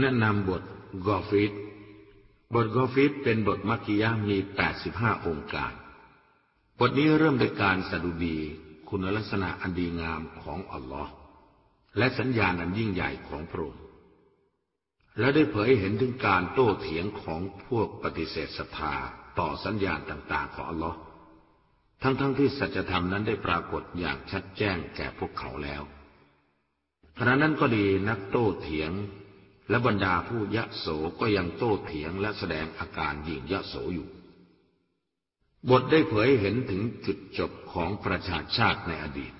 แนะนำบทกอฟิดบทกอฟิดเป็นบทมักกิยะมี 85 องค์การ บทนี้เริ่มด้วยการสดุดีคุณลักษณะอันดีงามของอัลลอฮ์และสัญญาณอันยิ่งใหญ่ของพระองค์ และได้เผยเห็นถึงการโต้เถียงของพวกปฏิเสธศรัทธาต่อสัญญาณต่างๆของอัลลอฮ์ทั้งๆทที่สัจธรรมนั้นได้ปรากฏอย่างชัดแจ้งแก่พวกเขาแล้วขณะนั้นก็ดีนักโต้เถียง และบรรดาผู้ยะโสก็ยังโต้เถียงและแสดงอาการยิ่งยะโสอยู่ บทได้เผยเห็นถึงจุดจบของประชาชาติในอดีต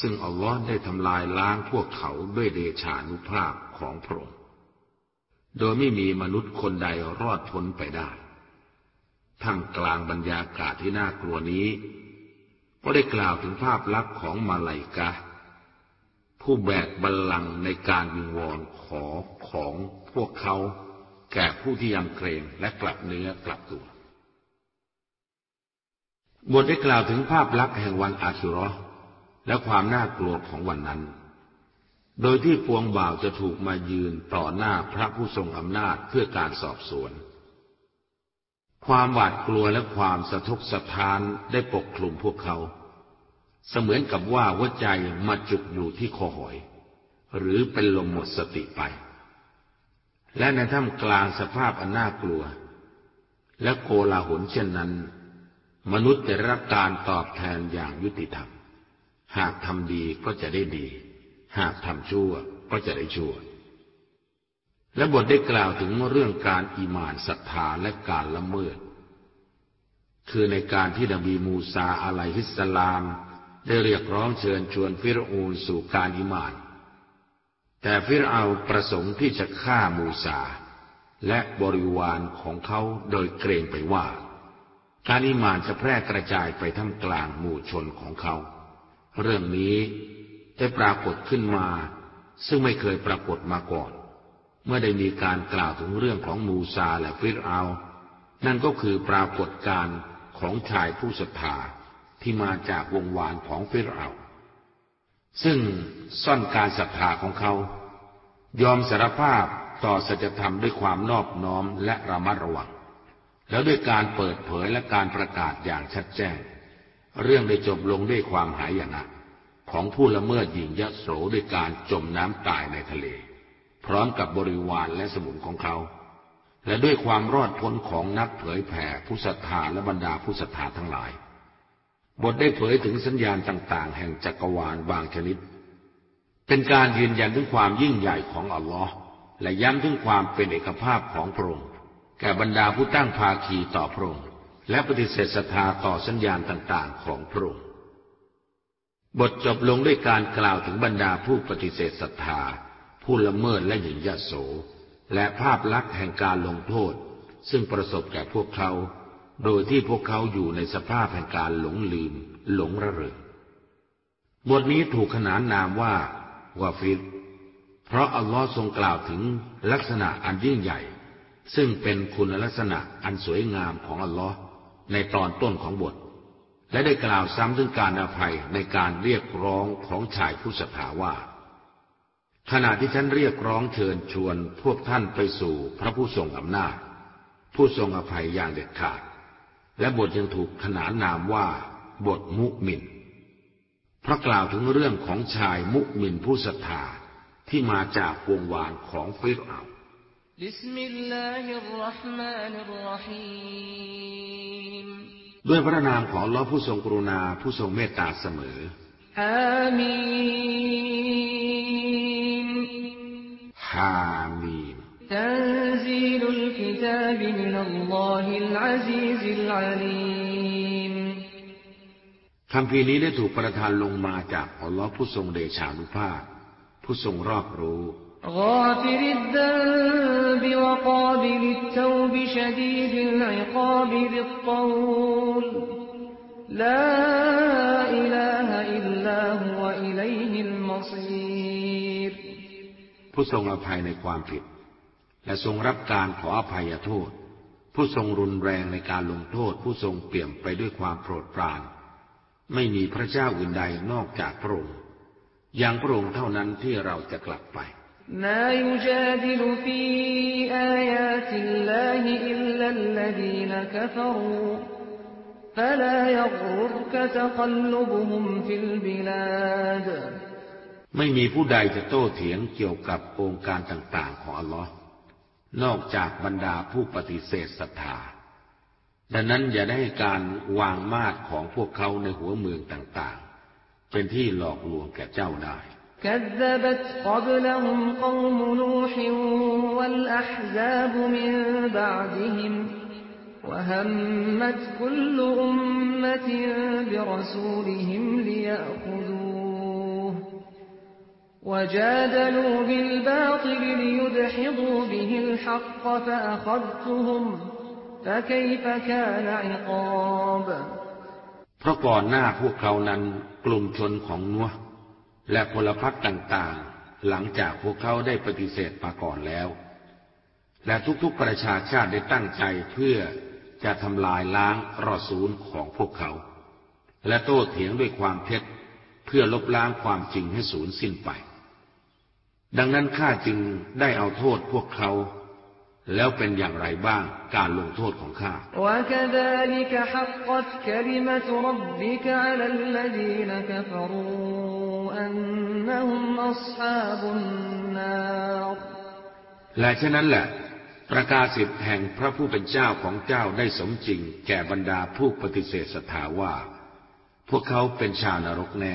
ซึ่งอัลลอฮ์ได้ทำลายล้างพวกเขาด้วยเดชานุภาพของพระองค์ โดยไม่มีมนุษย์คนใดรอดพ้นไปได้ ท่ามกลางบรรยากาศที่น่ากลัวนี้ ก็ได้กล่าวถึงภาพลักษณ์ของมาลายกะ ผู้แบกบัลลังก์ในการวิงวอนขอของพวกเขา แก่ผู้ที่ยำเกรงและกลับเนื้อกลับตัว บทได้กล่าวถึงภาพลักษณ์แห่งวันอาชุรอและความน่ากลัวของวันนั้น โดยที่พวงบ่าวจะถูกมายืนต่อหน้าพระผู้ทรงอำนาจเพื่อการสอบสวน ความหวาดกลัวและความสะทกสะท้านได้ปกคลุมพวกเขา เสมือนกับว่าหัวใจมาจุกอยู่ที่คอหอย หรือเป็นลมหมดสติไป และในท่ามกลางสภาพอันน่ากลัว และโกลาหลเช่นนั้น มนุษย์จะรับการตอบแทนอย่างยุติธรรม หากทำดีก็จะได้ดี หากทำชั่วก็จะได้ชั่ว และบทได้กล่าวถึงเรื่องการอีมานศรัทธาและการละเมิด คือในการที่นบีมูซาอะลัยฮิสสลาม ได้เรียกร้องเชิญชวนฟิรอูนสู่การอิมาน แต่ฟิรเอาประสงค์ที่จะฆ่ามูซา และบริวารของเขาโดยเกรงไปว่า การอิมานจะแพร่กระจายไปท่ามกลางหมู่ชนของเขา เรื่องนี้ได้ปรากฏขึ้นมา ซึ่งไม่เคยปรากฏมาก่อน เมื่อได้มีการกล่าวถึงเรื่องของมูซาและฟิรเอา นั่นก็คือปรากฏการของชายผู้ศรัทธา ที่มาจากวงวานของเฟรเอาซึ่งซ่อนการศรัทธาของเขา ยอมสารภาพต่อสัจธรรมด้วยความนอบน้อมและระมัดระวัง แล้วด้วยการเปิดเผยและการประกาศอย่างชัดแจ้ง เรื่องได้จบลงด้วยความหายนะของผู้ละเมิดหญิงยโสด้วยการจมน้ำตายในทะเล พร้อมกับบริวารและสมุนของเขา และด้วยความรอดพ้นของนักเผยแผ่ผู้ศรัทธาและบรรดาผู้ศรัทธาทั้งหลาย บทได้เผยถึงสัญญาณต่างๆ แห่งจักรวาลบางชนิด เป็นการยืนยันถึงความยิ่งใหญ่ของอัลลอฮ์และย้ำถึงความเป็นเอกภาพของพระองค์แก่บรรดาผู้ตั้งภาคีต่อพระองค์และปฏิเสธศรัทธาต่อสัญญาณต่างๆ ของพระองค์บทจบลงด้วยการกล่าวถึงบรรดาผู้ปฏิเสธศรัทธา ผู้ละเมิดและหยิ่งยโส และภาพลักษณ์แห่งการลงโทษ ซึ่งประสบแก่พวกเขา โดยที่พวกเขาอยู่ในสภาพแห่งการหลงลืม หลงระเริงบทนี้ถูกขนานนามว่าวาฟิดเพราะอัลลอฮ์ทรงกล่าวถึงลักษณะอันยิ่งใหญ่ ซึ่งเป็นคุณลักษณะอันสวยงามของอัลลอฮ์ในตอนต้นของบท และได้กล่าวซ้ำถึงการอภัยในการเรียกร้องของชายผู้ศรัทธาว่า ขณะที่ฉันเรียกร้องเชิญชวนพวกท่านไปสู่พระผู้ทรงอำนาจ ผู้ทรงอภัยอย่างเด็ดขาด และบทยังถูกขนานนามว่า บทมุมินเพราะกล่าวถึงเรื่องของชายมุมินผู้ศรัทธาที่มาจากวงวานของฟิรเอาด้วยพระนามของลอผู้ทรงกรุณาผู้ทรงเมตตาเสมออามีฮามีม تنزيل الكتاب من الله العزيز العليم คำพีนี้ได้ถูกประทานลงมาจากอัลลอฮ์ผู้ทรงเดชานุภาพ ผู้ทรงรอบรู้ غافر الذنب وقابل التوب شديد العقاب ذي الطول لا إله إلا هو إليه المصير ผู้ทรงอภัยในความผิด และทรงรับการขออภัยโทษ ผู้ทรงรุนแรงในการลงโทษ ผู้ทรงเปี่ยมไปด้วยความโปรดปราน ไม่มีพระเจ้าอื่นใดนอกจากพระองค์อย่างพระองค์เท่านั้นที่เราจะกลับไป ما يجادل في آيات الله إلا الذين كفروا فلا يغررك تقلبهم في البلاد ไม่มีผู้ใดจะโต้เถียงเกี่ยวกับองค์การต่างๆของอัลลอฮ์ นอกจากบรรดาผู้ปฏิเสธศรัทธา ดังนั้นอย่าได้การวางมาดของพวกเขาในหัวเมืองต่างๆ เป็นที่หลอกลวงแก่เจ้าได้ كذبت قبلهم قوم نوح والأحزاب من بعدهم وهمت كل أمة برسولهم ليأخذوه وجادلوا بالباطل ليدحضوا به الحق فأخذتهم فكيف كان عقاب เพราะก่อนหน้าพวกเขานั้นกลุ่มชนของนัวและพลพรรคต่างๆ หลังจากพวกเขาได้ปฏิเสธมาก่อนแล้ว และทุกๆประชาชาติได้ตั้งใจเพื่อจะทำลายล้างรอซูลของพวกเขา และโต้เถียงด้วยความเท็จเพื่อลบล้างความจริงให้สูญสิ้นไป ดังนั้นข้าจึงได้เอาโทษพวกเขา แล้วเป็นอย่างไรบ้างการลงโทษของข้าและฉะนั้นแหละ ประกาศสิทธิแห่งพระผู้เป็นเจ้าของเจ้าได้สมจริง แก่บรรดาผู้ปฏิเสธศรัทธาว่า พวกเขาเป็นชาวนรกแน่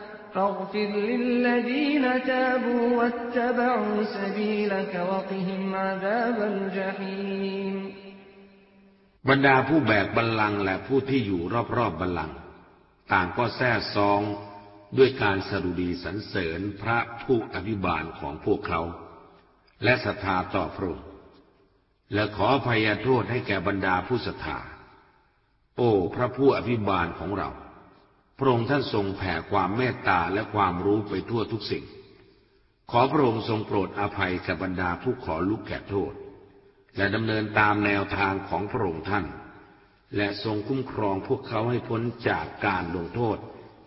فاغفر للذين تابوا واتبعوا سبيلك وقهم عذاب الجحيم บรรดาผู้แบกบัลลังก์และผู้ที่อยู่รอบๆบัลลังก์ต่างก็แท้ซองด้วยการสรุดีสรรเสริญพระผู้อภิบาลของพวกเขา และศรัทธาต่อพระองค์และขออภัยโทษให้แก่บรรดาผู้ศรัทธา โอ้พระผู้อภิบาลของเรา พ ระองค์ท่านทรงแผ่ความเมตตาและความรู้ไปทั่วทุกสิ่ง ขอพระองค์ทรงโปรดอภัยกับบรรดาผู้ขอลุกแก่โทษ และดำเนินตามแนวทางของพระองค์ท่าน และทรงคุ้มครองพวกเขาให้พ้นจากการลงโทษ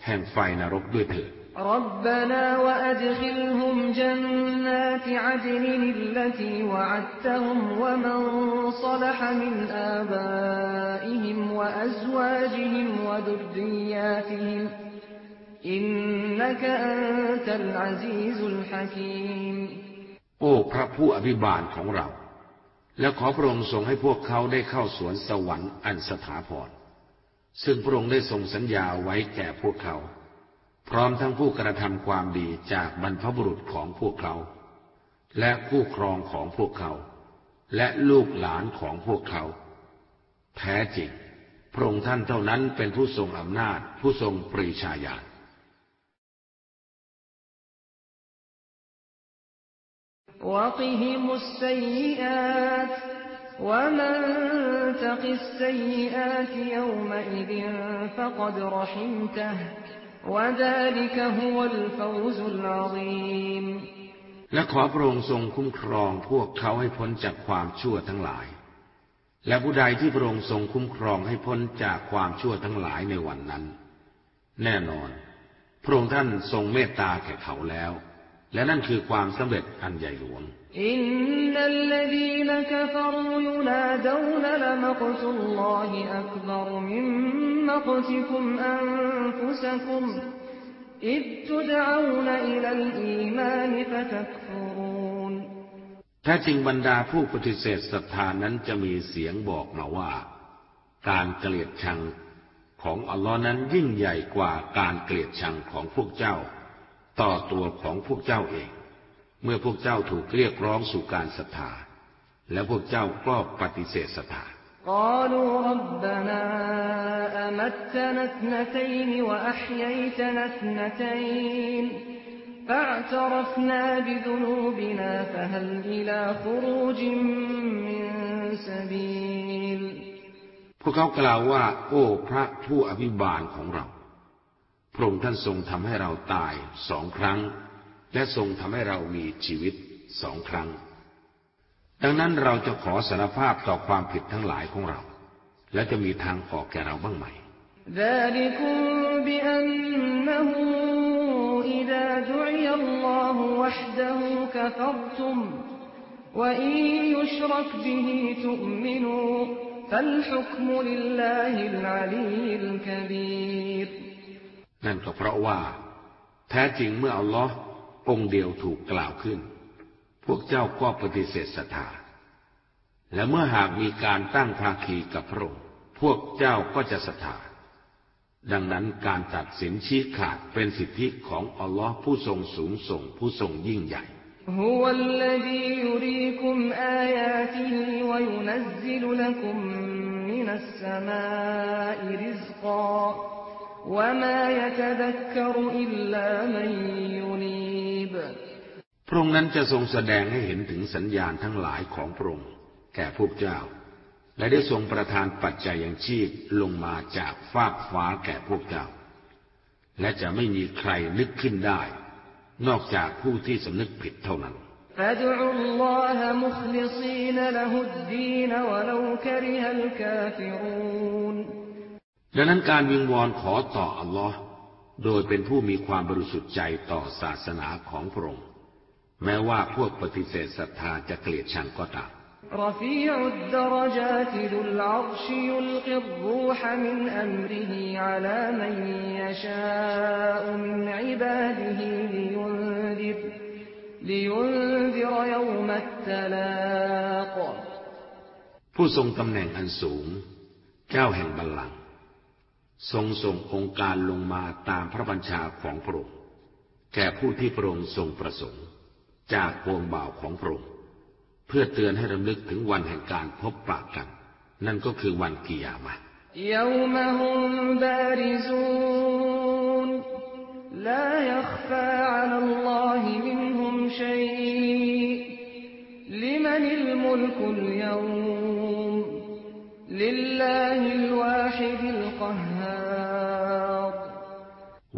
แห่งไฟนรกด้วยเถิด ربنا وأدخلهم جنات عدن التي وعدتهم ومن صلح من آبائهم وأزواجهم وذرياتهم إنك أنت العزيز الحكيم โอ้พระผู้อภิบาลของเรา และขอพระองค์ทรงให้พวกเขาได้เข้าสวนสวรรค์อันสถาพร ซึ่งพระองค์ได้ทรงสัญญาไว้แก่พวกเขา พร้อมทั้งผู้กระทำความดีจากบรรพบุรุษของพวกเขา และผู้ครองของพวกเขา และลูกหลานของพวกเขา แท้จริง พระองค์ท่านเท่านั้นเป็นผู้ทรงอำนาจผู้ทรงปรีชาญาณและและ ผู้ และขอพระองค์ทรงคุ้มครองพวกเขาให้พ้นจากความชั่วทั้งหลาย และผู้ใดที่พระองค์ทรงคุ้มครองให้พ้นจากความชั่วทั้งหลายในวันนั้น แน่นอน พระองค์ท่านทรงเมตตาแก่เขาแล้ว และนั่นคือความสำเร็จอันใหญ่หลวง إن الذين كفروا ينادون لمقت الله أكبر من مقتكم أنفسكم إذ تدعون إلى الإيمان فتكفرون แท้จริงบรรดาผู้ปฏิเสธศรัทธานั้นจะมีเสียงบอกมาว่า การเกลียดชังของอัลลอฮ์นั้นยิ่งใหญ่กว่าการเกลียดชังของพวกเจ้า ต่อตัวของพวกเจ้าเอง เมื่อพวกเจ้าถูกเรียกร้องสู่การศรัทธา และพวกเจ้าก็ปฏิเสธศรัทธา قالوا ربنا أمتنا اثنتين وأحييتنا اثنتين فاعترفنا بذنوبنا فهل إلى خروج من سبيل พวกเขากล่าวว่า โอ้พระผู้อภิบาลของเรา พระองค์ท่านทรงทำให้เราตายสองครั้ง และทรงทำให้เรามีชีวิตสองครั้ง ดังนั้นเราจะขอสารภาพต่อความผิดทั้งหลายของเรา และจะมีทางออกแก่เราบ้างไหม ذلكم بأنه إذا دعي الله وحده كفرتم وإن يشرك به تؤمنوا فالحكم لله العلي الكبير นั่นก็เพราะว่า แท้จริงเมื่ออัลลอฮ์ องค์เดียวถูกกล่าวขึ้น พวกเจ้าก็ปฏิเสธศรัทธา และเมื่อหากมีการตั้งภาคีกับพระองค์พวกเจ้าก็จะศรัทธา ดังนั้นการตัดสินชี้ขาดเป็นสิทธิของอัลลอฮ์ผู้ทรงสูงส่งผู้ทรงยิ่งใหญ่ هو الذي يريكم آياته وينزل لكم من السماء رزقا وما يتذكر إلا من ينيب พระองค์นั้นจะทรงแสดงให้เห็นถึงสัญญาณทั้งหลายของพระองค์แก่พวกเจ้า และได้ทรงประทานปัจจัยอย่างชีพลงมาจากฟากฟ้าแก่พวกเจ้า และจะไม่มีใครนึกขึ้นได้ นอกจากผู้ที่สำนึกผิดเท่านั้นดังนั้นการวิงวอนขอต่ออัลลอฮ์โดยเป็นผู้มีความบริสุทธิ์ใจต่อศาสนาของพระองค์ แม้ว่าพวกปฏิเสธศรัทธาจะเกลียดชังก็ตาม رفيع الدرجات ذو العرش يلقي الروح من أمره على من يشاء من عباده لينذر لينذر يوم التلاق ผู้ทรงตำแหน่งอันสูง เจ้าแห่งบัลลังก์ทรงส่งองค์การลงมาตามพระบัญชาของพระองค์แก่ผู้ที่พระองค์ทรงประสงค์ จากพวงบ่าวของพระองค์เพื่อเตือนให้รำลึกถึงวันแห่งการพบปะกัน นั่นก็คือวันกิยามะ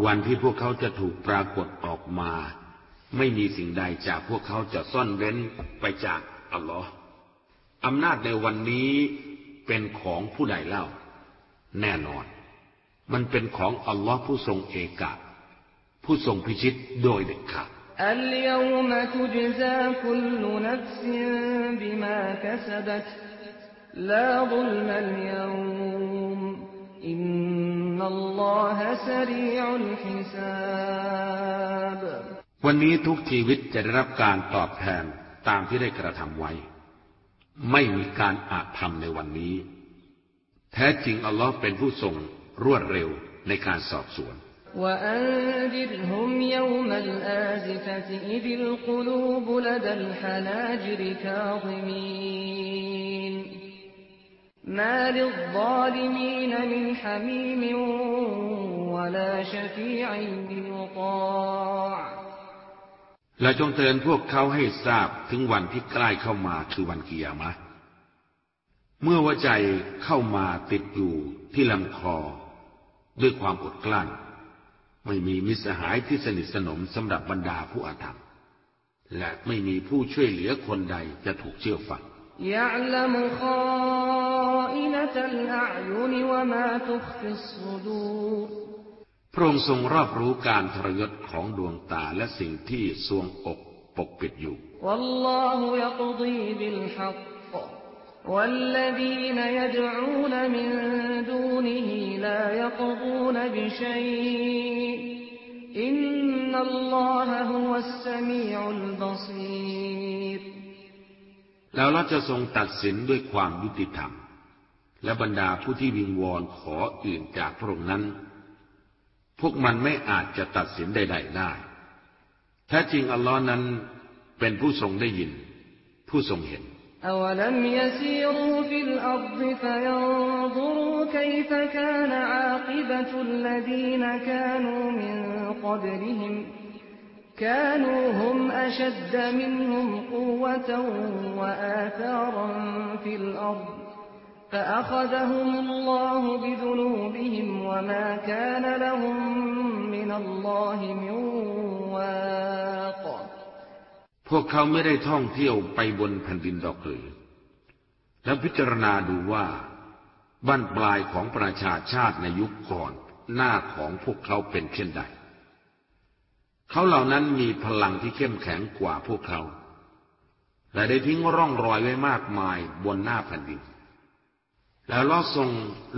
วันที่พวกเขาจะถูกปรากฏออกมา ไม่มีสิ่งใดจากพวกเขาจะซ่อนเร้นไปจากอัลลอฮ์อำนาจในวันนี้เป็นของผู้ใดเล่า แน่นอน มันเป็นของอัลลอฮ์ผู้ทรงเอกะ ผู้ทรงพิชิตโดยเด็ดขาด اليوم تجزى كل نفس بما كسبت لا ظلم اليوم إن الله سريع الحساب วันนี้ทุกชีวิตจะได้รับการตอบแทนตามที่ได้กระทำไว้ ไม่มีการอาจทำในวันนี้ แท้จริงอัลลอฮ์เป็นผู้ทรงรวดเร็วในการสอบสวน وأنذرهم يوم الآزفة إذ القلوب لدى الحناجر كاظمين ما للظالمين من حميم ولا شفيع يطاع และจงเตือนพวกเขาให้ทราบถึงวันที่ใกล้เข้ามาคือวันกิยามะ เมื่อว่าใจเข้ามาติดอยู่ที่ลำคอ ด้วยความอดกลั้น ไม่มีมิสหายที่สนิทสนมสำหรับบรรดาผู้อาธรรม และไม่มีผู้ช่วยเหลือคนใดจะถูกเชื่อฟัง พระองค์ทรงรอบรู้การทรยศของดวงตาและสิ่งที่สวงอกปกปิดอยู่ والله يقضي بالحق والذين يدعون من دونه لا يقضون بشيء إن الله هو السميع البصير แล้วเราจะทรงตัดสินด้วยความยุติธรรม และบรรดาผู้ที่วิงวอนขออื่นจากพระองค์นั้น พวกมันไม่อาจจะตัดสินใด ๆ ได้ แท้จริงอัลลอฮ์นั้นเป็นผู้ทรงได้ยิน ผู้ทรงเห็น أولم يسيروا في الأرض فينظروا كيف كان عاقبة الذين كانوا من قبلهم كانوا هم أشد منهم قوة وآثارا في الأرض فأخذهم الله بذنوبهم وما كان لهم من الله من واق พวกเขาไม่ได้ท่องเที่ยวไปบนแผ่นดินดอกหรือแล้วพิจารณาดูว่าบ้านปลายของประชาชาติในยุคก่อนหน้าของพวกเขาเป็นเช่นใด เขาเหล่านั้นมีพลังที่เข้มแข็งกว่าพวกเขา และได้ทิ้งร่องรอยไว้มากมายบนหน้าแผ่นดิน แล้วลอทรง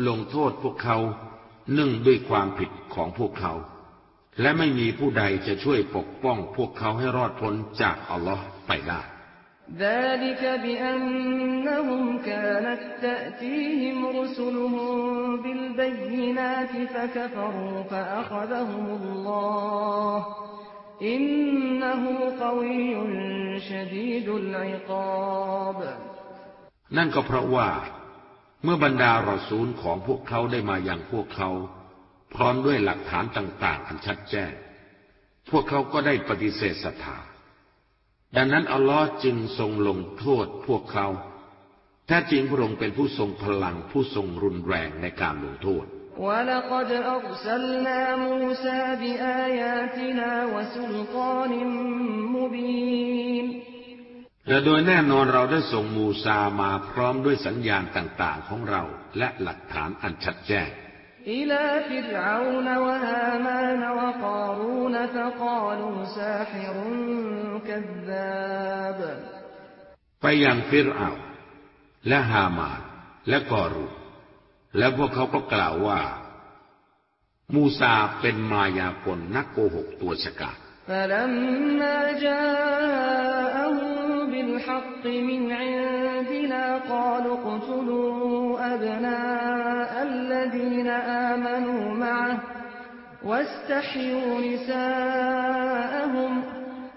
ลงโทษพวกเขาหนึ่งด้วยความผิดของพวกเขา และไม่มีผู้ใดจะช่วยปกป้องพวกเขาให้รอดพ้นจากอัลลอฮ์ไปได้ ذلك بأنهم كانت تأتيهم رسلهم بالبينات فكفروا فأخذهم الله إنه قوي شديد العقاب นั่นก็เพราะว่า เมื่อบรรดารอซูลของพวกเขาได้มาอย่างพวกเขา พร้อมด้วยหลักฐานต่างๆ อันชัดแจ้ง พวกเขาก็ได้ปฏิเสธศรัทธา ดังนั้นอัลลอฮ์จึงทรงลงโทษพวกเขาแท้จริงพระองค์เป็นผู้ทรงพลังผู้ทรงรุนแรงในการลงโทษ และโดยแน่นอนเราได้ส่งมูซามาพร้อมด้วยสัญญาณต่างๆของเราและหลักฐานอันชัดแจ้ง إلى فرعون وهامان وقارون فقالوا ساحر كذاب ไปยังฟิรเอาและฮามานและกอรูและพวกเขาก็กล่าวว่า มูซาเป็นมายากลนักโกหกตัวฉกาจ فلما جاءهم بالحق من عندنا قالوا اقتلوا أبناء الذين آمنوا معه واستحيوا نساءهم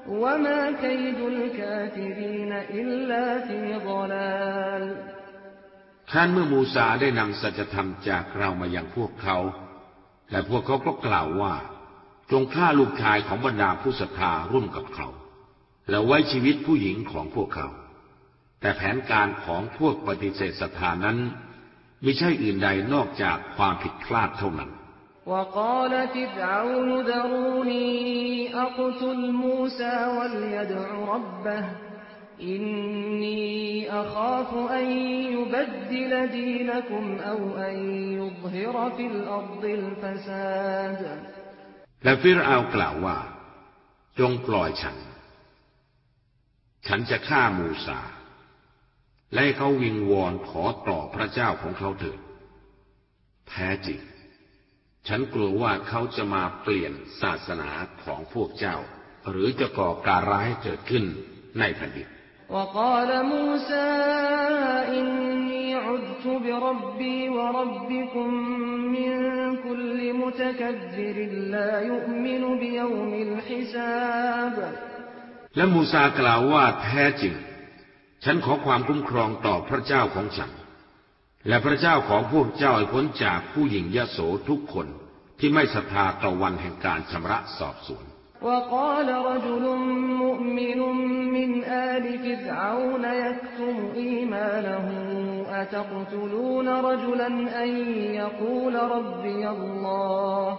وما كيد الكافرين إلا في ضلال ท่านเมื่อมูซาได้นำสัจธรรมจากเรามาอย่างพวกเขา และพวกเขาก็กล่าวว่า จงฆ่าลูกชายของบรรดาผู้ศรัทธาร่วมกับเขา แล้วไว้ชีวิตผู้หญิงของพวกเขา แต่แผนการของพวกปฏิเสธศรัทธานั้นไม่ใช่อื่นใดนอกจากความผิดพลาดเท่านั้น وقال فرعون ذروني أقتل موسى وليدع ربه إني أخاف أن يبدل دينكم أو أن يظهر في الأرض الفساد และฟิรเอากล่าวว่า จงปล่อยฉัน ฉันจะฆ่ามูซาและเขาวิงวอนขอต่อพระเจ้าของเขาเถิดแท้จริง ฉันกลัวว่าเขาจะมาเปลี่ยนศาสนาของพวกเจ้า หรือจะก่อการร้ายเกิดขึ้นในแผ่นดิน وقال موسى إني عذت بربي وربكم من كل متكبر لا يؤمن بيوم الحساب และมูซากล่าวว่าแท้จริงฉันขอความคุ้มครองต่อพระเจ้าของฉัน และพระเจ้าของพวกเจ้าให้พ้นจากผู้หญิงยโสทุกคนที่ไม่ศรัทธาต่อวันแห่งการชำระสอบสวน وقال رجل مؤمن من آل فرعون يكتم إيمانه أتقتلون رجلا أن يقول ربي الله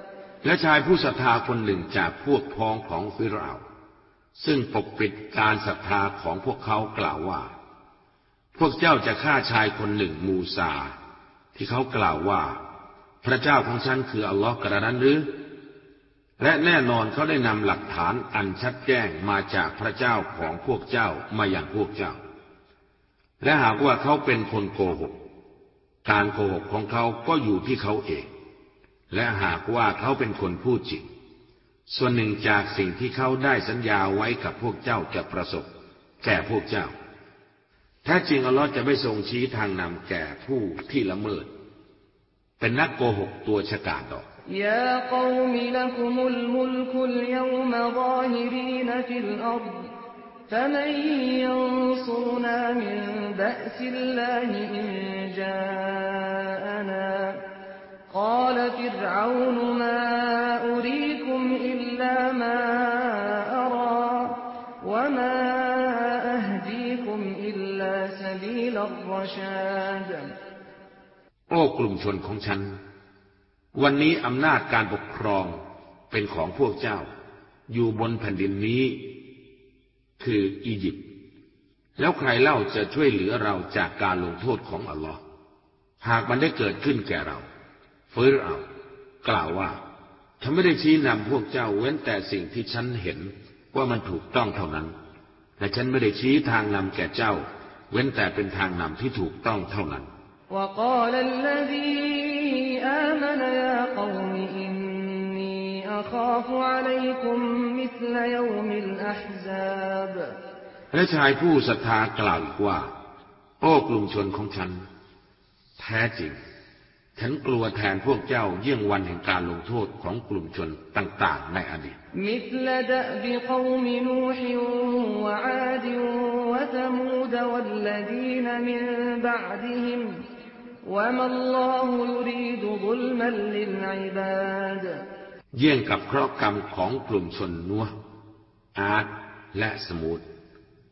และชายผู้ศรัทธาคนหนึ่งจากพวกพ้องของฟิรเอาซึ่งปกปิดการศรัทธาของพวกเขากล่าวว่า พวกเจ้าจะฆ่าชายคนหนึ่งมูซา ที่เขากล่าวว่า พระเจ้าของฉันคืออัลลอฮ์กระนั้นหรือ และแน่นอนเขาได้นำหลักฐานอันชัดแจ้งมาจากพระเจ้าของพวกเจ้ามาอย่างพวกเจ้า และหากว่าเขาเป็นคนโกหก การโกหกของเขาก็อยู่ที่เขาเอง และหากว่าเขาเป็นคนพูดจริง ส่วนหนึ่งจากสิ่งที่เขาได้สัญญาไว้กับพวกเจ้าจะประสบ แก่พวกเจ้า แท้จริงอัลลอฮ์จะไม่ทรงชี้ทางนำแก่ผู้ที่ละเมิด เป็นนักโกหกตัวฉกาจดอก يا قوم لكم الملك اليوم ظاهرين في الأرض فمن ينصرنا من بأس الله إن جاءنا قال فرعون ما أريكم إلا ما أرى وما أهديكم إلا سبيل الرشاد โอ้กลุ่มชนของฉัน วันนี้อำนาจการปกครองเป็นของพวกเจ้า อยู่บนแผ่นดินนี้ คืออียิปต์แล้วใครเล่าจะช่วยเหลือเราจากการลงโทษของอัลลอฮ์หากมันได้เกิดขึ้นแก่เรา เ ฟิรเอากล่าวว่าฉันไม่ได้ชี้นำพวกเจ้าเว้นแต่สิ่งที่ฉันเห็นว่ามันถูกต้องเท่านั้น และฉันไม่ได้ชี้ทางนำแก่เจ้า เว้นแต่เป็นทางนำที่ถูกต้องเท่านั้น وقال الذي آمن يا قوم إني أخاف عليكم مثل يوم الأحزاب และชายผู้ศรัทธากล่าวอีกว่า โอ้กลุ่มชนของฉัน แท้จริง ฉันกลัวแทนพวกเจ้าเยี่ยงวันแห่งการลงโทษของกลุ่มชนต่างๆ ในอดีตเยี่ยงกับเคราะห์กรรมของกลุ่มชนนัวอาดและสมุด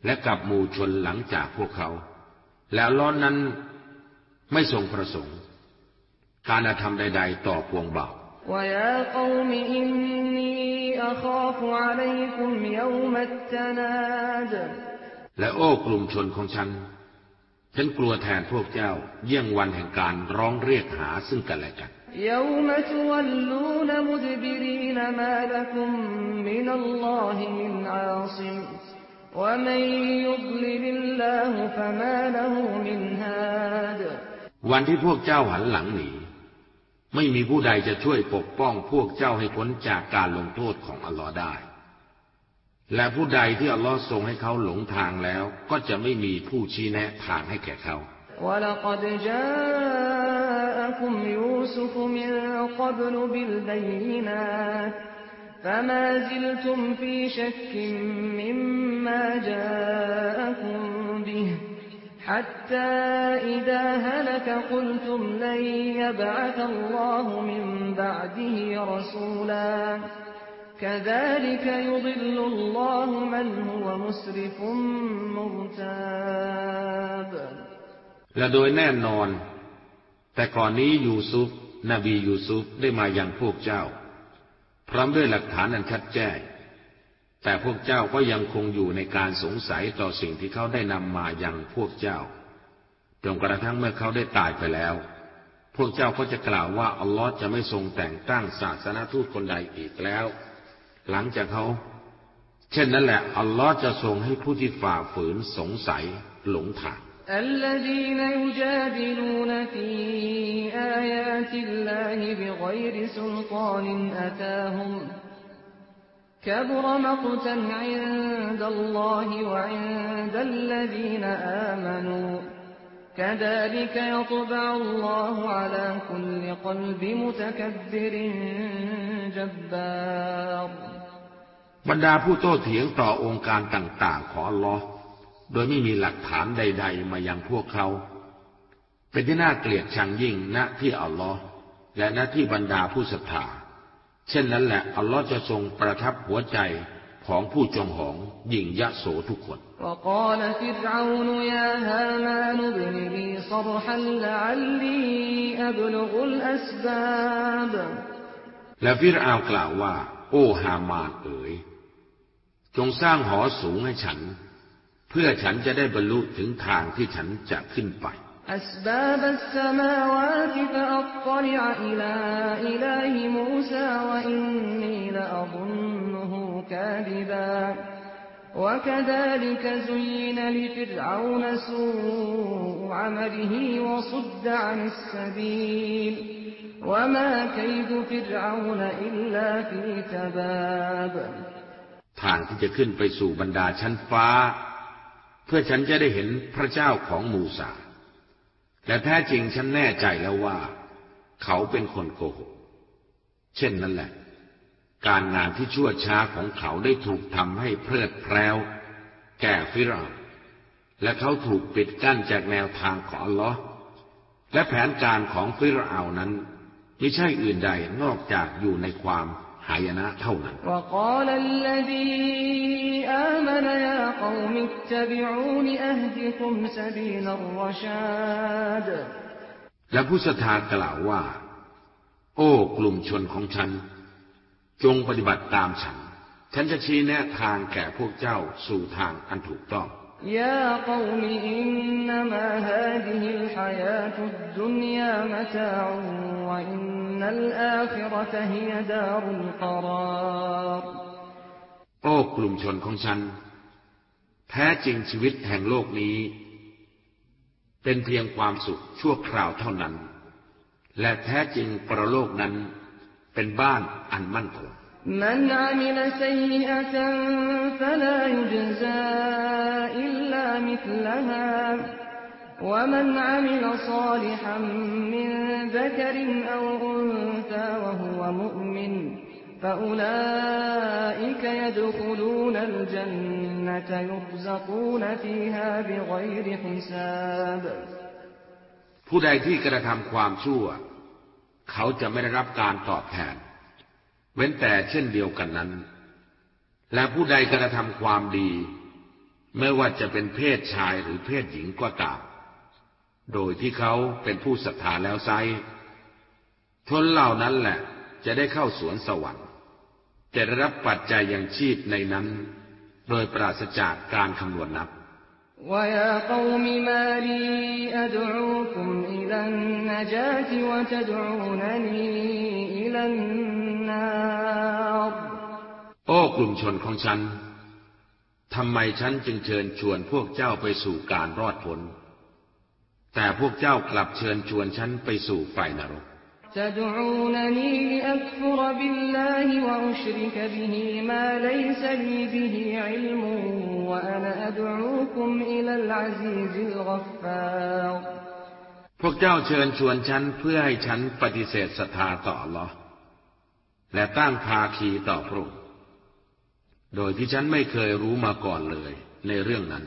และกับหมู่ชนหลังจากพวกเขา แล้วล้อนนั้นไม่ทรงประสงค์ การอาธรรมใด ๆ ต่อพวงบ่าวและโอ้กลุ่มชนของฉัน ฉันกลัวแทนพวกเจ้า เยี่ยงวันแห่งการร้องเรียกหาซึ่งกันและกันวันที่พวกเจ้าหันหลังหนี ไม่มีผู้ใดจะช่วยปกป้องพวกเจ้าให้พ้นจากการลงโทษของอัลลอฮ์ได้ และผู้ใดที่อัลลอฮ์ทรงให้เขาหลงทางแล้ว ก็จะไม่มีผู้ชี้แนะทางให้แก่เขา ولقد جاءكم يوسف من قبل بالبينات فما زلتم في شك مما جاءكم به حتى إذا هلك قلتم لن يبعث الله من بعده رسولا كذلك يضل الله من هو مسرف مرتاب และโดยแน่นอน แต่ก่อนนี้ยูซุฟ นบียูซุฟได้มายังพวกเจ้า พร้อมด้วยหลักฐานอันชัดแจ้ง แต่พวกเจ้าก็ยังคงอยู่ในการสงสัยต่อสิ่งที่เขาได้นำมายังพวกเจ้า จนกระทั่งเมื่อเขาได้ตายไปแล้ว พวกเจ้าก็จะกล่าวว่าอัลลอฮ์จะไม่ทรงแต่งตั้งศาสนาทูตคนใดอีกแล้ว หลังจากเขา เช่นนั้นแหละ อัลลอฮ์จะทรงให้ผู้ที่ฝ่าฝืนสงสัยหลงทาง الذين يجادلون في آيات الله بغير سلطان أتاهم كبر مقتا عند الله وعند الذين آمنوا كذلك يطبع الله على كل قلب متكبر جبار บรรดาผู้โต้เถียงต่อองค์การต่าง ๆ ของอัลลอฮ์โดยไม่มีหลักฐานใด ๆ มายังพวกเขา เป็นที่น่าเกลียดชังยิ่งณที่อัลลอฮ์และณที่บรรดาผู้ศรัทธา เช่นนั้นแหละ อัลลอฮ์จะทรงประทับหัวใจของผู้จองหองหญิงยะโสทุกคน และฟิรอาวกล่าวว่า โอ้ฮามานเอ๋ย จงสร้างหอสูงให้ฉัน เพื่อฉันจะได้บรรลุถึงทางที่ฉันจะขึ้นไป أسباب السماوات فأطلع إلى إله موسى وإني لأظنه كاذبا وكذلك زين لفرعون سوء عمله وصد عن السبيل وما كيد فرعون إلا في تباب ทางที่จะขึ้นไปสู่บรรดาชั้นฟ้า เพื่อฉันจะได้เห็นพระเจ้าของมูซา และแท้จริงฉันแน่ใจแล้วว่า เขาเป็นคนโกหก เช่นนั้นแหละ การงานที่ชั่วช้าของเขาได้ถูกทำให้เพลิดเพลวแก่ฟิราและเขาถูกปิดกั้นจากแนวทางของอัลลอฮ์และแผนการของฟิรเอานั้น ไม่ใช่อื่นใดนอกจากอยู่ในความ หายนะเท่านั้นและผู้ศรัทธากล่าวว่า โอ้กลุ่มชนของฉัน จงปฏิบัติตามฉัน ฉันจะชี้แนะทางแก่พวกเจ้าสู่ทางอันถูกต้อง يا قوم إنما هذه الحياة الدنيا متاع وإن الآخرة هي دار القرار โอ้กลุ่มชนของฉัน แท้จริงชีวิตแห่งโลกนี้ เป็นเพียงความสุขชั่วคราวเท่านั้น และแท้จริงประโลกนั้นเป็นบ้านอันมั่นคง من عمل سيئة فلا يجزى إلا مثلها ومن عمل صالحا من ذكر أو أنثى وهو مؤمن فأولئك يدخلون الجنة يرزقون فيها بغير حساب ผู้ใดที่กระทำความชั่ว เขาจะไม่ได้รับการตอบแทน เว้นแต่เช่นเดียวกันนั้น และผู้ใดกระทำความดี ไม่ว่าจะเป็นเพศชายหรือเพศหญิงก็ตาม โดยที่เขาเป็นผู้ศรัทธาแล้วไซทนเหล่านั้นแหละ จะได้เข้าสวนสวรรค์ จะได้รับปัจจัยยังชีพในนั้น โดยปราศจากการคำนวณนับ ويا قوم ما لي أدعوكم إلى النجاة وتدعونني إلى النار โอ้กลุ่มชนของฉัน ทำไมฉันจึงเชิญชวนพวกเจ้าไปสู่การรอดพ้น แต่พวกเจ้ากลับเชิญชวนฉันไปสู่ไฟนรก تدعونني لأكفر بالله وأشرك به ما ليس لي به علم وأنا أدعوكم إلى العزيز الغفار พวกเจ้าเชิญชวนฉันเพื่อให้ฉันปฏิเสธศรัทธาต่อ Allah และตั้งภาคีต่อพระองค์โดยที่ฉันไม่เคยรู้มาก่อนเลยในเรื่องนั้น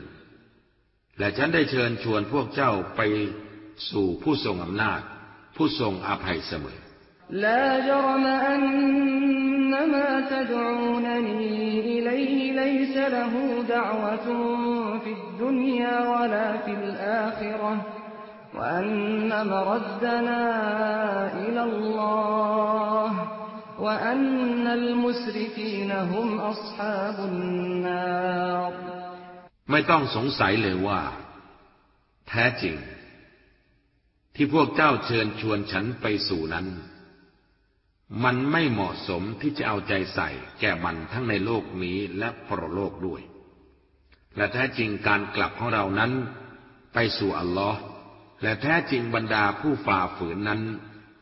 และฉันได้เชิญชวนพวกเจ้าไปสู่ผู้ทรงอำนาจ ผู้ทรงอภัยเสมอ لا جرم أن ما تدعونني إليه ليس له دعوة في الدنيا ولا في الآخرة وأن مردنا إلى الله ไม่ต้องสงสัยเลยว่า แท้จริง ที่พวกเจ้าเชิญชวนฉันไปสู่นั้น มันไม่เหมาะสมที่จะเอาใจใส่แก่มันทั้งในโลกนี้และพรโลกด้วย และแท้จริงการกลับของเรานั้น ไปสู่อัลลอฮ์และแท้จริงบรรดาผู้ฝ่าฝืนนั้น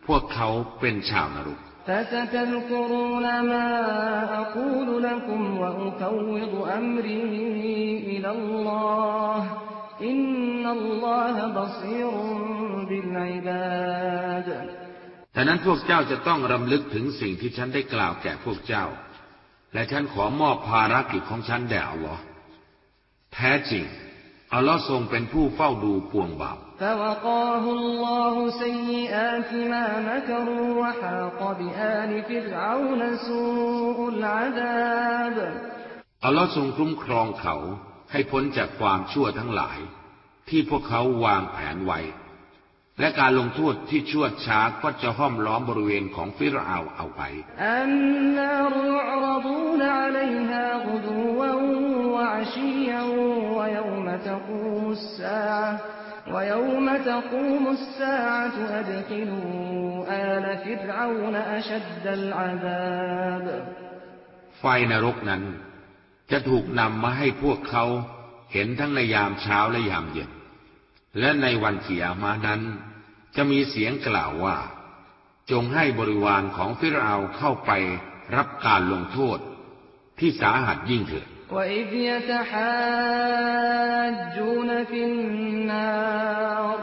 พวกเขาเป็นชาวนรก فستذكرون ما أقول لكم وأفوض أمري إلى الله إن الله بصير بالعباد แต่นั้นพวกเจ้าจะต้องรำลึกถึงสิ่งที่ฉันได้กล่าวแก่พวกเจ้า และฉันขอมอบภารกิจของฉันแด่อัลลอฮ์แท้จริง อัลลอฮ์ทรงเป็นผู้เฝ้าดูปวงบาปอัลลอฮ์ทรงคุ้มครองเขาให้พ้นจากความชั่วทั้งหลาย ที่พวกเขาวางแผนไว้ และการลงโทษที่ชั่วช้าก็จะห้อมล้อมบริเวณของฟิรเอาวเอาไปไฟนรกนั้น จะถูกนำมาให้พวกเขาเห็นทั้งในยามเช้าและยามเย็น และในวันเขียมานั้น จะมีเสียงกล่าวว่า จงให้บริวารของฟิรเอาเข้าไปรับการลงโทษ ที่สาหัสยิ่งเถิด وإذ يتحاجون في النار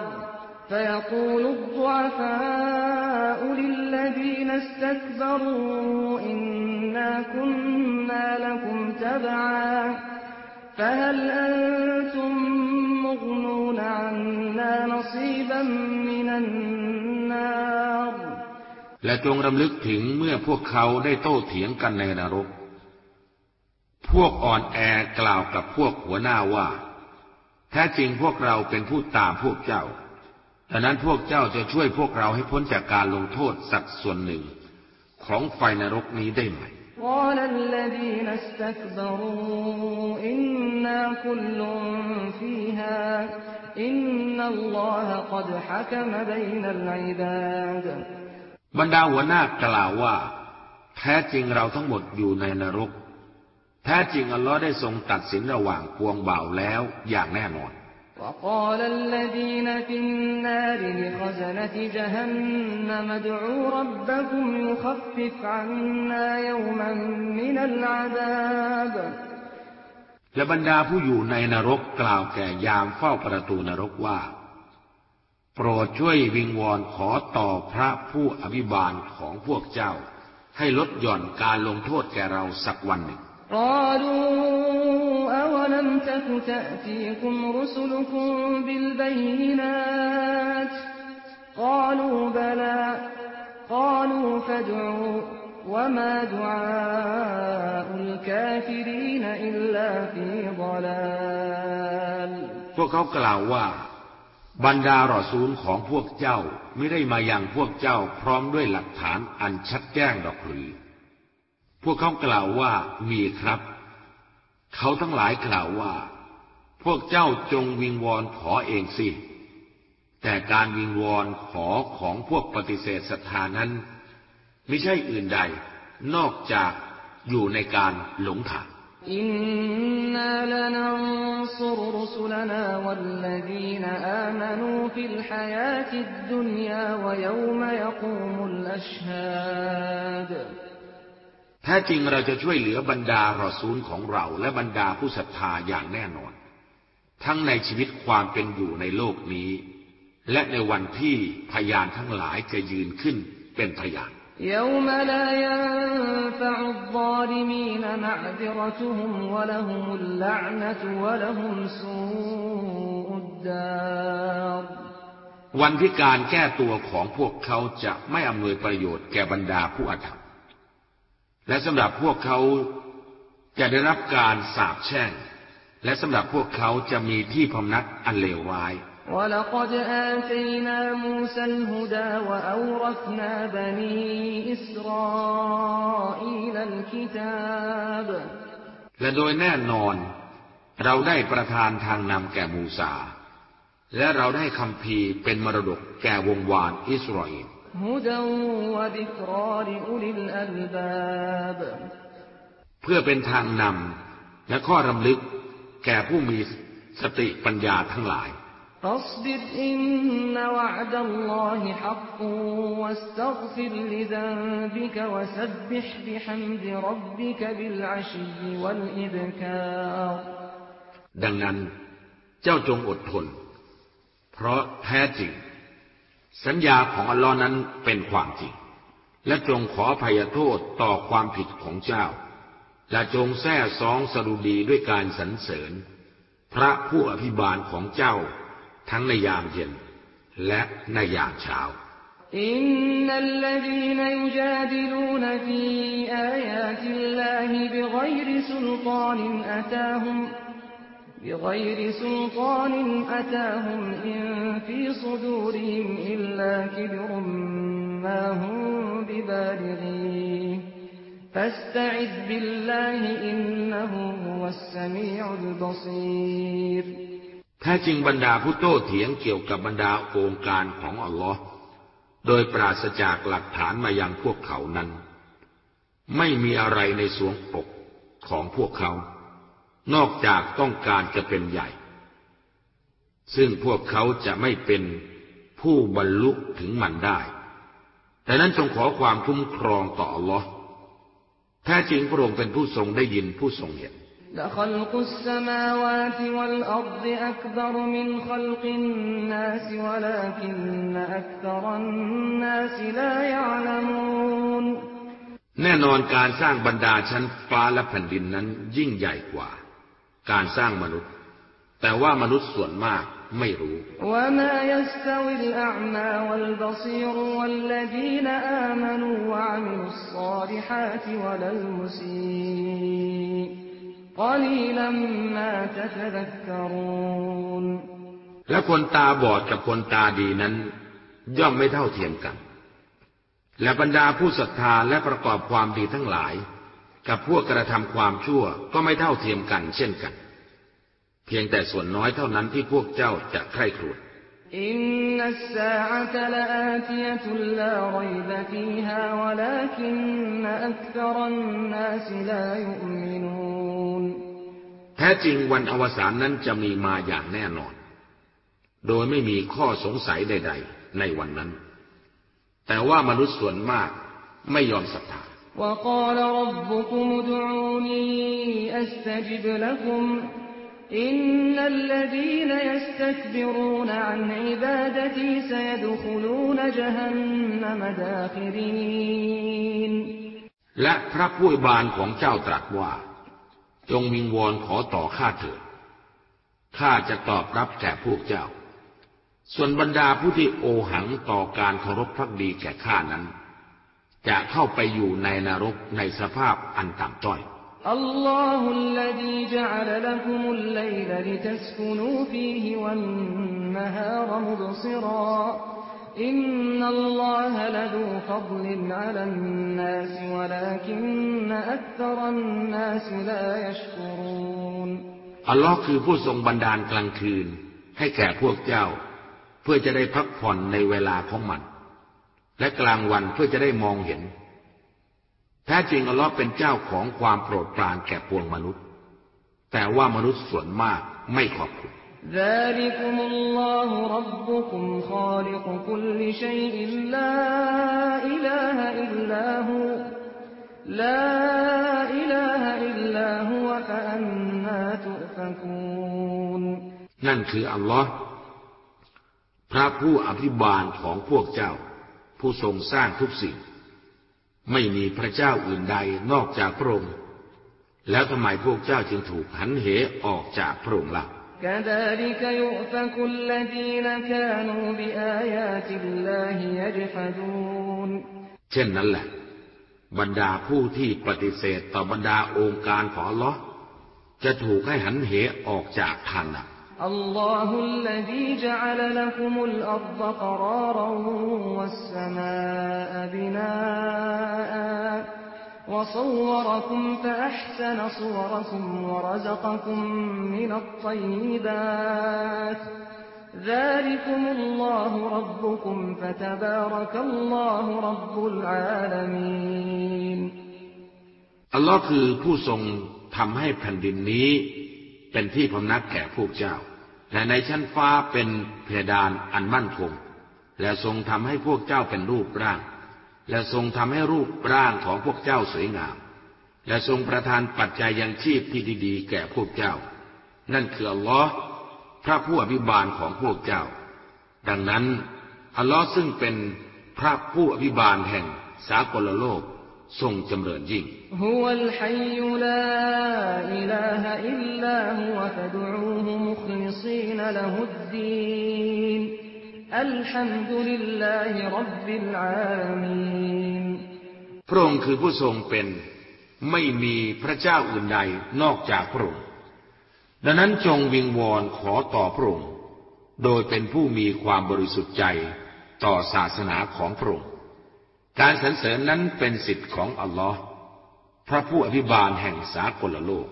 فيقول الضعفاء للذين استكبروا إنا كنا لكم تبعا فهل أنتم مغنون عنا نصيبا من النار และจงรำลึกถึงเมื่อพวกเขาได้โต้เถียงกันในนรก พวกอ่อนแอกล่าวกับพวกหัวหน้าว่า แท้จริงพวกเราเป็นผู้ตามพวกเจ้าดังนั้นพวกเจ้าจะช่วยพวกเราให้พ้นจากการลงโทษสักส่วนหนึ่ง ของไฟนรกนี้ได้ไหม قال الذين استكبروا إنا كل فيها إن الله قد حكم بين العباد บรรดาหัวหน้ากล่าวว่า แท้จริงเราทั้งหมดอยู่ในนรก แท้จริงอัลลอฮ์ได้ทรงตัดสินระหว่างพวงบ่าวแล้วอย่างแน่นอน وقال الذين في النار لخزنة جهنم ادعوا ربكم يخفف عنا يوما من العذاب และบรรดาผู้อยู่ในนรกกล่าวแก่ยามเฝ้าประตูนรกว่า โปรดช่วยวิงวอนขอต่อพระผู้อภิบาลของพวกเจ้า ให้ลดหย่อนการลงโทษแก่เราสักวันหนึ่ง قالوا أولم تك تأتيكم رسلكم بالبينات قالوا بلى قالوا فادعوا وما دعاء الكافرين إلا في ضلال พวกเขากล่าวว่า บรรดารอซูลของพวกเจ้าไม่ได้มายังพวกเจ้าพร้อมด้วยหลักฐานอันชัดแจ้งดอกหรือ พวกเขากล่าวว่ามีครับ เขาทั้งหลายกล่าวว่า พวกเจ้าจงวิงวอนขอเองสิ แต่การวิงวอนขอของพวกปฏิเสธศรัทธานั้น ไม่ใช่อื่นใด นอกจากอยู่ในการหลงทางอินนาลนันซุรรุสุลนาวัลลดีนอามานูฟิลฮายาติดดุนยาวยวมยกูมุลอชฮาด แท้จริงเราจะช่วยเหลือบรรดารอซูลของเราและบรรดาผู้ศรัทธาอย่างแน่นอน ทั้งในชีวิตความเป็นอยู่ในโลกนี้ และในวันที่พยานทั้งหลายจะยืนขึ้นเป็นพยาน يوم لا ينفع الظالمين معذرتهم ولهم اللعنة ولهم سوء الدار วันที่การแก้ตัวของพวกเขาจะไม่อำนวยประโยชน์แก่บรรดาผู้อาธรรม และสำหรับพวกเขาจะได้รับการสาปแช่ง และสำหรับพวกเขาจะมีที่พำนักอันเลวร้าย ولقد آتينا موسى الهدى وأورثنا بني إسرائيل الكتاب และโดยแน่นอน เราได้ประทานทางนำแก่มูซา และเราได้คำพีร์เป็นมรดกแก่วงวานอิสราเอล هدى وذكرى لأولي الألباب เพื่อเป็นทางนำและข้อรำลึกแก่ผู้มีสติปัญญาทั้งหลาย فاصبر إن وعد الله حق واستغفر لذنبك وسبح بحمد ربك بالعشي والإبكار ดังนั้นเจ้าจงอดทน เพราะแท้จริง สัญญาของอัลลอฮ์นั้นเป็นความจริง และจงขอภัยโทษต่อความผิดของเจ้า และจงแท้ซองสรุดีด้วยการสรรเสริญ พระผู้อภิบาลของเจ้า ทั้งในยามเย็น และในยามเช้าอินนัลลดีนยุจาดิลูนฟีอายาติลลาฮิบิกริสุลตานินตาฮุม بغير سلطان أتاهم إن في صدورهم إلا كبر ما هم ببالغيه فاستعذ بالله إنه هو السميع البصير แท้จริงบรรดาผู้โต้เถียงเกี่ยวกับบรรดาองค์การของอัลลอฮ์โดยปราศจากหลักฐานมายังพวกเขานั้น ไม่มีอะไรในสวงอกของพวกเขา นอกจากต้องการจะเป็นใหญ่ ซึ่งพวกเขาจะไม่เป็นผู้บรรลุถึงมันได้ แต่นั้นจงขอความคุ้มครองต่ออัลลอฮ์แท้จริงพระองค์เป็นผู้ทรงได้ยินผู้ทรงเห็น لخلق السماوات والأرض أكبر من خلق الناس ولكن أكثر الناس لا يعلمون แน่นอนการสร้างบรรดาชั้นฟ้าและแผ่นดินนั้นยิ่งใหญ่กว่า การสร้างมนุษย์ แต่ว่ามนุษย์ส่วนมากไม่รู้ และคนตาบอดกับคนตาดีนั้น ย่อมไม่เท่าเทียมกัน และบรรดาผู้ศรัทธาและประกอบความดีทั้งหลาย กับพวกกระทำความชั่วก็ไม่เท่าเทียมกันเช่นกัน เพียงแต่ส่วนน้อยเท่านั้นที่พวกเจ้าจะใคร่ครอินนัสสาอะตะลาอาติยะตุลลารัยบะฟีฮาวะลาคินอักษรันนาสลายุมินูนแท้จริงวันอวสานนั้นจะมีมาอย่างแน่นอน โดยไม่มีข้อสงสัยใด ๆ ในวันนั้น แต่ว่ามนุษย์ส่วนมากไม่ยอมศรัทธา وقال ربكم ادعوني أستجب لكم إن الذين يستكبرون عن عبادتي سيدخلون جهنم داخرين และพระผู้บานของเจ้าตรัสว่า จงวิงวอนขอต่อข้าเถิด ข้าจะตอบรับแก่พวกเจ้า ส่วนบรรดาผู้ที่โอหังต่อการเคารพพักดีแก่ข้านั้น จะเข้าไปอยู่ในนรกในสภาพอันต่ำต้อย الله الذي جعل لكم الليل لتسكنوا فيه والنهار مبصرا إن الله لذو فضل على الناس ولكن أكثر الناس لا يشكرون อัลลอฮ์คือผู้ทรงบันดาลกลางคืน ให้แก่พวกเจ้า เพื่อจะได้พักผ่อนในเวลาของมัน และกลางวันเพื่อจะได้มองเห็น แท้จริงอัลลอฮ์เป็นเจ้าของความโปรดปรานแก่ปวงมนุษย์ แต่ว่ามนุษย์ส่วนมากไม่ขอบคุณนั่นคืออัลลอฮ์พระผู้อภิบาลของพวกเจ้า ผู้ทรงสร้างทุกสิ่ง ไม่มีพระเจ้าอื่นใดนอกจากพระองค์ แล้วทำไมพวกเจ้าจึงถูกหันเหออกจากพระองค์ล่ะเช่นนั้นแหละ บรรดาผู้ที่ปฏิเสธต่อบรรดาองค์การของลอจะถูกให้หันเหออกจากทางหลัก الله الذي جعل لكم الأرض قرارا والسماء بناء وصوركم فأحسن صوركم ورزقكم من الطيبات ذلكم الله ربكم فتبارك الله رب العالمين อัลลอฮ์คือผู้ทรงทำให้แผ่นดินนี้ เป็นที่พำนักแก่พวกเจ้า และในชั้นฟ้าเป็นเพดานอันมั่นคง และทรงทำให้พวกเจ้าเป็นรูปร่าง และทรงทำให้รูปร่างของพวกเจ้าสวยงาม และทรงประทานปัจจัยยังชีพที่ดีๆ แก่พวกเจ้า นั่นคืออัลลอฮ์พระผู้อภิบาลของพวกเจ้า ดังนั้นอัลลอฮ์ซึ่งเป็นพระผู้อภิบาลแห่งสากลโลก ทรงจำเริญยิ่งพระองค์คือผู้ทรงเป็น ไม่มีพระเจ้าอื่นใดนอกจากพระองค์ ดังนั้นจงวิงวอนขอต่อพระองค์ โดยเป็นผู้มีความบริสุทธิ์ใจต่อศาสนาของพระองค์ การสรรเสริญนั้นเป็นสิทธิ์ของอัลลอฮ์พระผู้อภิบาลแห่งสากลโลก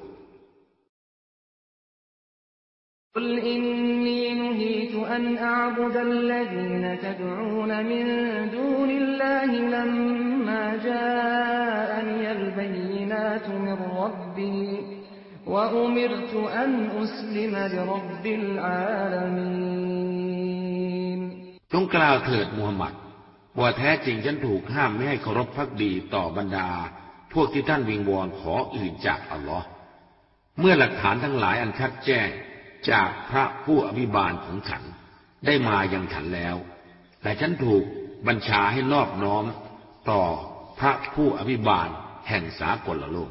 จงกล่าวเถิดมูฮัมหมัด ว่าแท้จริงฉันถูกห้ามไม่ให้เคารพพักดีต่อบรรดา พวกที่ท่านวิงวอนขออื่นจากอัลลอฮ์เมื่อหลักฐานทั้งหลายอันชัดแจ้งจากพระผู้อภิบาลของฉันได้มาอย่างฉันแล้วแต่ฉันถูกบัญชาให้นอบน้อมต่อพระผู้อภิบาลแห่งสากลโลก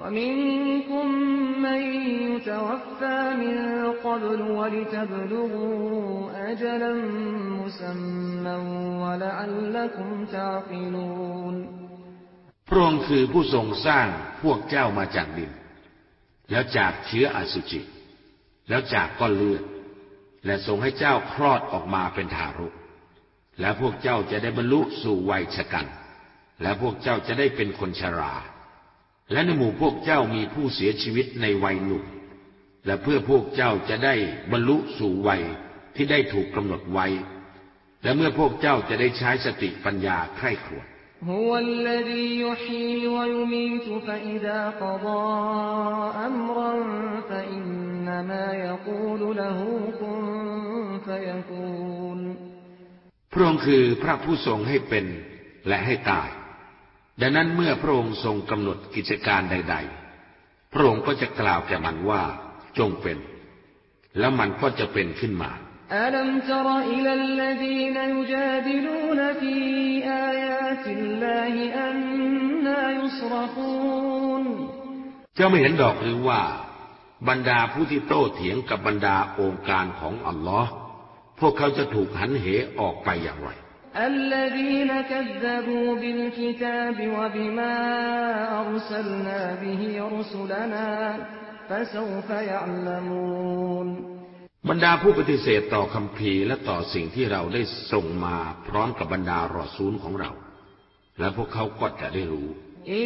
ومنكم من يتوفى من قبل ولتبلغوا أجلا مسمى ولعلكم تعقلون พระองค์คือผู้ทรงสร้างพวกเจ้ามาจากดิน แล้วจากเชื้ออสุจิ แล้วจากก้อนเลือด และทรงให้เจ้าคลอดออกมาเป็นทารก และพวกเจ้าจะได้บรรลุสู่วัยชะกัน และพวกเจ้าจะได้เป็นคนชรา และในหมู่พวกเจ้ามีผู้เสียชีวิตในวัยหนุ่ม และเพื่อพวกเจ้าจะได้บรรลุสู่วัยที่ได้ถูกกำหนดไว้ และเมื่อพวกเจ้าจะได้ใช้สติปัญญาไข้ขวดพระองค์คือพระผู้ทรงให้เป็นและให้ตาย ดังนั้นเมื่อพระองค์ทรงกำหนดกิจการใด ๆ พระองค์ก็จะกล่าวแก่มันว่า จงเป็น แล้วมันก็จะเป็นขึ้นมาอัลมตรอิลลดีนยุจาดิลูนฟีอายาติลลาฮิอันนายุสรฟูนเจ้าไม่เห็นดอกหรือว่า บรรดาผู้ที่โต้เถียงกับบรรดาองค์การของอัลลอฮ์พวกเขาจะถูกหันเหออกไปอย่างไร الذين كذبوا بالكتاب وبما أرسلنا به رسلنا فسوف يعلمون บรรดาผู้ปฏิเสธต่อคำพีและต่อสิ่งที่เราได้ส่งมาพร้อมกับบรรดารอซูลของเรา และพวกเขาก็จะได้รู้อิ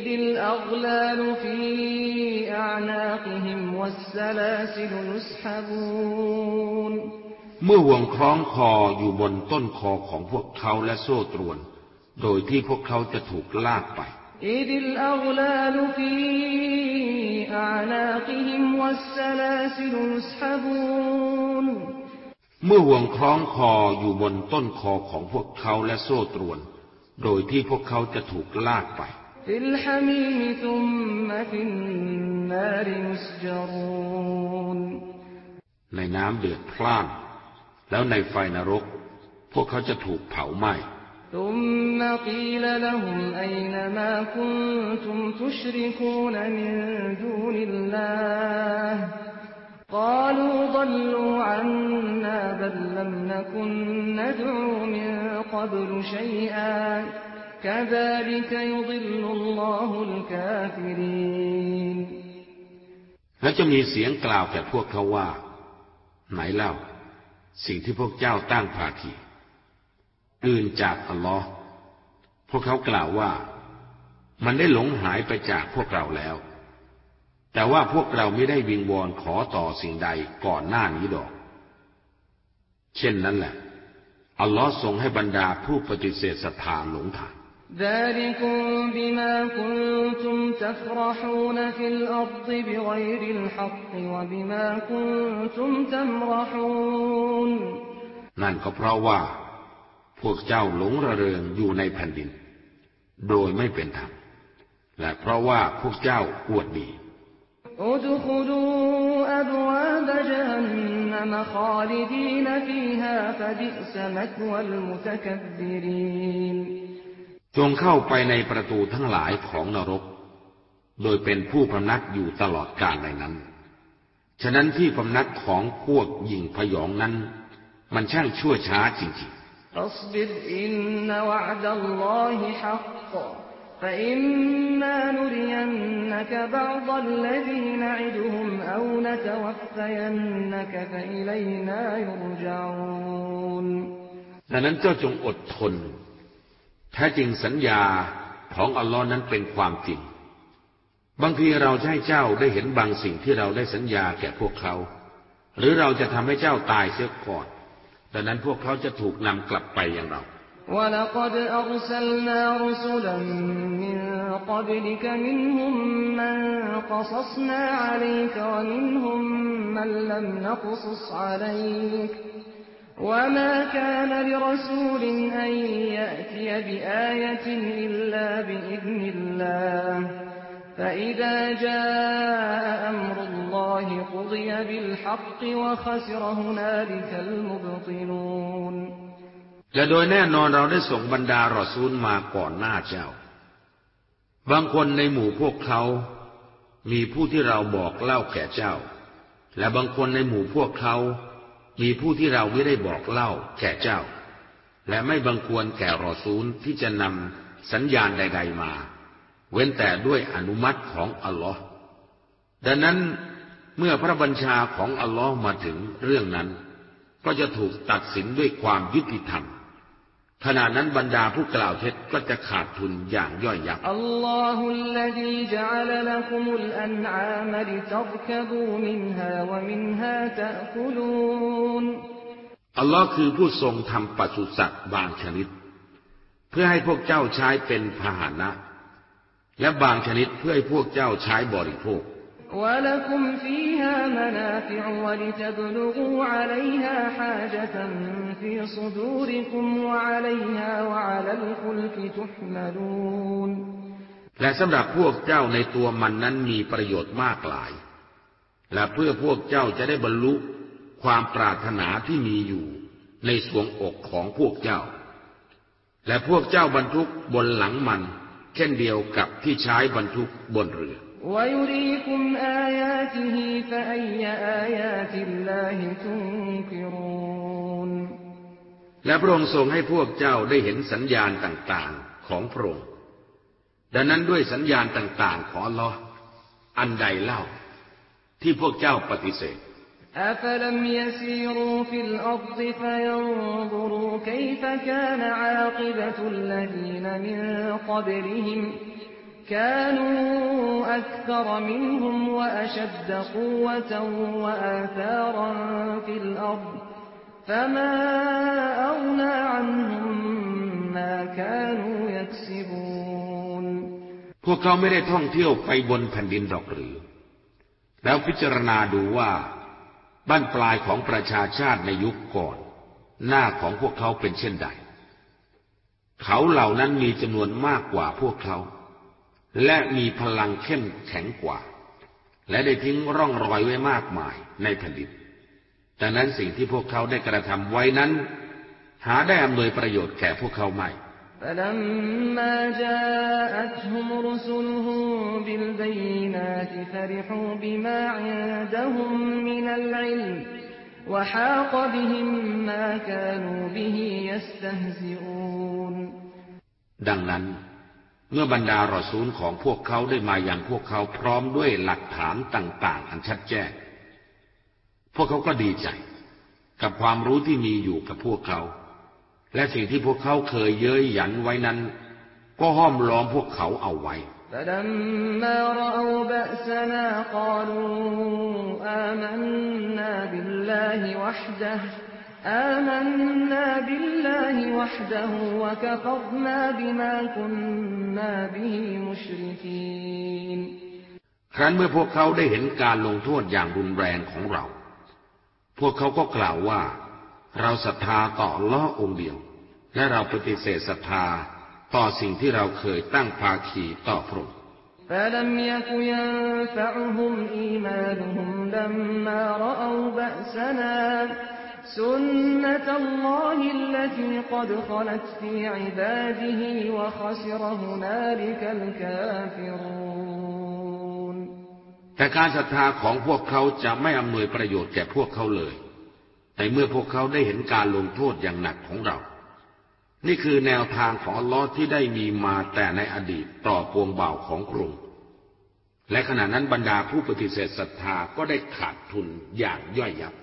เมื่อห่วงคล้องคออยู่บนต้นคอของพวกเขาและโซ่ตรวน โดยที่พวกเขาจะถูกลากไป เมื่อห่วงคล้องคออยู่บนต้นคอของพวกเขาและโซ่ตรวน โดยที่พวกเขาจะถูกลากไป ในน้ำเดือดพล่าน แล้วในไฟนรก พวกเขาจะถูกเผาไหม้และจะมีเสียงกล่าวแก่พวกเขาว่า ไหนเล่า สิ่งที่พวกเจ้าตั้งภาคีอื่นจากอัลลอฮ์พวกเขากล่าวว่า มันได้หลงหายไปจากพวกเราแล้ว แต่ว่าพวกเราไม่ได้วิงวอนขอต่อสิ่งใดก่อนหน้านี้ดอก เช่นนั้นแหละ อัลลอฮ์ทรงให้บรรดาผู้ปฏิเสธศรัทธาหลงทาง ذلكم بما كنتم تفرحون في الأرض بغير الحق وبما كنتم تمرحون นั่นก็เพราะว่า พวกเจ้าหลงระเริงอยู่ในแผ่นดิน โดยไม่เป็นธรรม และเพราะว่าพวกเจ้าอวดดี ادخلوا أبواب جهنم خالدين فيها فبئس مثوى المتكبرين จงเข้าไปในประตูทั้งหลายของนรก โดยเป็นผู้พำนักอยู่ตลอดกาลในนั้น ฉะนั้นที่พำนักของพวกหญิงพยองนั้น มันช่างชั่วช้าจริงๆดังนั้นเจ้าจงอดทน แท้จริงสัญญาของอัลลอฮ์นั้นเป็นความจริง บางทีเราจะให้เจ้าได้เห็นบางสิ่งที่เราได้สัญญาแก่พวกเขา หรือเราจะทำให้เจ้าตายเสียก่อนดังนั้นพวกเขาจะถูกนำกลับไปอย่างเรา ولقد أرسلنا رسلا من قبلك منهم من قصصنا عليك ومنهم من لم نقصص عليك وما كان لرسول أن يأتي بآية إلا بإذن الله فإذا جاء أمر الله قضي بالحق وخسر هنالك المبطلون และโดยแน่นอนเราได้ส่งบรรดารอซูลมาก่อนหน้าเจ้า บางคนในหมู่พวกเขา มีผู้ที่เราบอกเล่าแก่เจ้า และบางคนในหมู่พวกเขา มีผู้ที่เราไม่ได้บอกเล่าแก่เจ้า และไม่บังควรแก่รอซูลที่จะนำสัญญาณใด ๆมา เว้นแต่ด้วยอนุมัติของอัลลอฮ์ดังนั้นเมื่อพระบัญชาของอัลลอฮ์มาถึงเรื่องนั้น ก็จะถูกตัดสินด้วยความยุติธรรม ขณะนั้นบรรดาผู้กล่าวเท็จก็จะขาดทุนอย่างย่อยยับอัลลอฮุลลีจัลลักุมุลอันอามลิตับกบูมินฮาวมินฮาตะกุลูนอัลลอฮ์คือผู้ทรงทำปศุสัตว์บางชนิด เพื่อให้พวกเจ้าใช้เป็นพาหนะ และบางชนิดเพื่อให้พวกเจ้าใช้บริโภค ولكم فيها منافع ولتبلغوا عليها حاجة في صدوركم وعليها وعلى الفلك تحملون และสำหรับพวกเจ้าในตัวมันนั้นมีประโยชน์มากหลาย และเพื่อพวกเจ้าจะได้บรรลุความปรารถนาที่มีอยู่ในสวงอกของพวกเจ้า และพวกเจ้าบรรทุกบนหลังมัน เช่นเดียวกับที่ใช้บรรทุกบนเรือ ويريكم آياته فأي آيات الله تنكرون และพระองค์ทรงให้พวกเจ้าได้เห็นสัญญาณต่างๆของพระองค์ ดังนั้นด้วยสัญญาณต่างๆของอัลลอฮ์อันใดเล่า ที่พวกเจ้าปฏิเสธ أفلم يسيروا في الأرض فينظروا كيف كان عاقبة الذين من قبلهم كانوا أكثر منهم وأشد قوة وآثارا في الأرض فما أغنى عنهم ما كانوا يكسبون พวกเขาไม่ได้ท่องเที่ยวไปบนแผ่นดินดอกหรือ แล้วพิจารณาดูว่าบ้านปลายของประชาชาติในยุคก่อน หน้าของพวกเขาเป็นเช่นใด เขาเหล่านั้นมีจำนวนมากกว่าพวกเขา และมีพลังเข้มแข็งกว่า และได้ทิ้งร่องรอยไว้มากมายในแผ่นดินดังนั้นสิ่งที่พวกเขาได้กระทำไว้นั้น หาได้อำนวยประโยชน์แก่พวกเขาไม่ فلما جاءتهم رسلهم بالبينات فرحوا بما عندهم من العلم وحاق بهم ما كانوا به يستهزئون ดังนั้น เมื่อบรรดารอซูลของพวกเขาได้มาอย่างพวกเขาพร้อมด้วยหลักฐานต่าง ๆ อันชัดแจ้ง พวกเขาก็ดีใจ กับความรู้ที่มีอยู่กับพวกเขา และสิ่งที่พวกเขาเคยเย้ยหยันไว้นั้น ก็ห้อมล้อมพวกเขาเอาไว้ فلما رأوا بأسنا قالوا آمنا بالله وحده آمنا بالله وحده وكفرنا بما كنا به مشركين ครั้นเมื่อพวกเขาได้เห็นการลงโทษอย่างรุนแรงของเรา พวกเขาก็กล่าวว่า เราศรัทธาต่ออัลล้อฮ์องค์เดียว และเราปฏิเสธศรัทธาต่อสิ่งที่เราเคยตั้งภาคีต่อพระองค์ فلم يك ينفعهم إيمانهم لما رأوا بأسنا แต่การศรัทธาของพวกเขาจะไม่อำนวยประโยชน์แก่พวกเขาเลยในเมื่อพวกเขาได้เห็นการลงโทษอย่างหนักของเรา นี่คือแนวทางของอัลลอฮ์ที่ได้มีมาแต่ในอดีตต่อปวงเบาของกรุงและขณะนั้นบรรดาผู้ปฏิเสธศรัทธาก็ได้ขาดทุนอย่างย่อยยับ